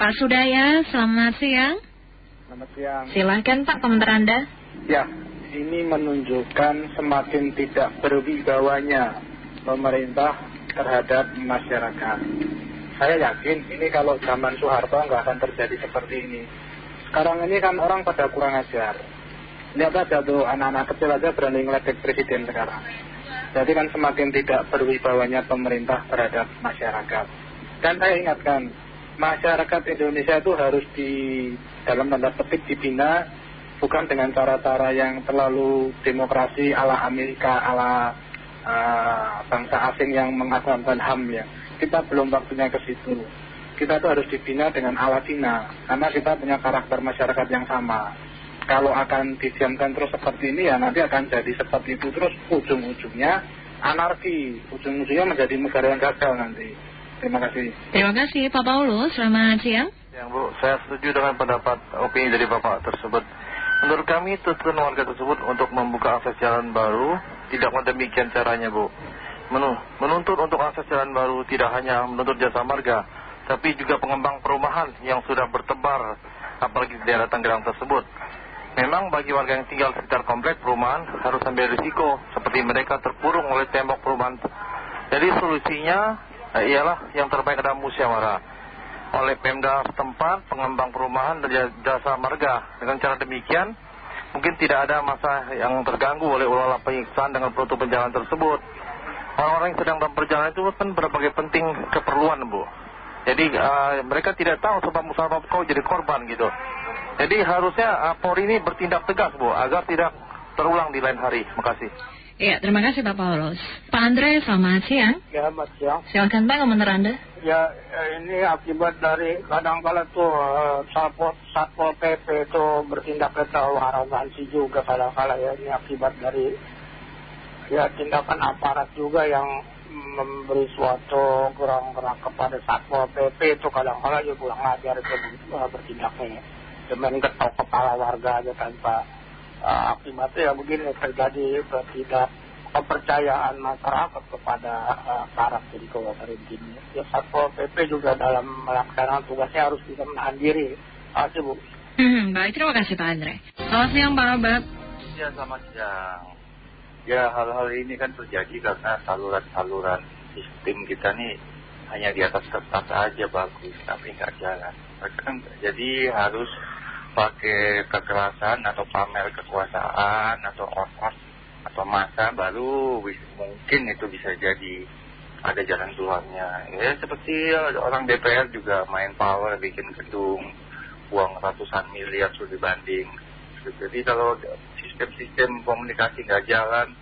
Pak Sudaya, selamat siang. Selamat siang. Silahkan Pak, komentar Anda. Ya, ini menunjukkan semakin tidak berwibawanya pemerintah terhadap masyarakat. Saya yakin ini kalau zaman Soeharto nggak akan terjadi seperti ini. Sekarang ini kan orang pada kurang ajar. Lihat aja tuh anak-anak kecil aja berani ngeledek presiden sekarang. Jadi kan semakin tidak berwibawanya pemerintah terhadap masyarakat. Dan saya ingatkan, masyarakat Indonesia itu harus di dalam tanda petik dibina bukan dengan cara-cara yang terlalu demokrasi ala Amerika, ala uh, bangsa asing yang mengagamkan HAM ya. Kita belum waktunya ke situ. Kita itu harus dibina dengan ala Cina, karena kita punya karakter masyarakat yang sama kalau akan didiamkan terus seperti ini ya nanti akan jadi seperti itu terus ujung-ujungnya anarki, ujung-ujungnya menjadi negara yang gagal nanti. Terima kasih. Terima kasih Pak Paulus, selamat siang. Ya Bu, saya setuju dengan pendapat opini dari Bapak tersebut. Menurut kami tuntutan warga tersebut untuk membuka akses jalan baru tidak demikian caranya Bu. Menuntut untuk akses jalan baru tidak hanya menuntut jasa marga, tapi juga pengembang perumahan yang sudah bertebar apalagi di daerah Tangerang tersebut. Memang bagi warga yang tinggal sekitar komplek perumahan harus ambil risiko seperti mereka terkurung oleh tembok perumahan. Jadi solusinya ialah yang terbaik adalah musyawarah oleh Pemda setempat, pengembang perumahan dan jasa marga. Dengan cara demikian mungkin tidak ada masa yang terganggu oleh ulah penyiksaan dengan penutupan jalan tersebut. Orang-orang yang sedang dalam perjalanan itu kan berbagai penting keperluan Bu. Jadi uh, mereka tidak tahu sebab-sebab kau jadi korban gitu. Jadi harusnya Polri ini bertindak tegas Bu, agar tidak terulang di lain hari. Terima kasih. Ya, terima kasih Pak Paulus. Pak Andre, selamat siang. Ya, selamat siang. Silakan Pak, komentar Anda. Ya, ini akibat dari kadang-kala tuh uh, Satpol, Satpol PP itu bertindak terlalu arogansi juga kadang-kala ya. Ini akibat dari ya tindakan aparat juga yang memberi suatu kurang-kurang kepada Satpol PP itu kadang-kala juga kurang ajar itu uh, bertindaknya cuman ketok kepala warga aja tanpa uh, akibatnya ya begini terjadi tidak kepercayaan masyarakat kepada uh, karakter ini. Ya Satpol PP juga dalam melaksanakan tugasnya harus bisa menahan diri. Terima kasih Bu. Hmm, baik, terima kasih Pak Andre. Selamat siang Pak Robert. Ya, selamat siang. Ya, hal-hal ini kan terjadi karena saluran-saluran sistem kita nih hanya di atas kertas aja bagus, tapi nggak jalan. Kan, jadi harus pakai kekerasan atau pamer kekuasaan atau ormas atau masa baru mungkin itu bisa jadi ada jalan keluarnya. Ya seperti orang DPR juga main power bikin gedung uang ratusan miliar sudah dibanding. Jadi kalau sistem-sistem komunikasi nggak jalan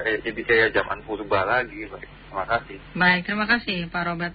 kayak jadi kayak zaman purba lagi terima kasih. Baik terima kasih Pak Robert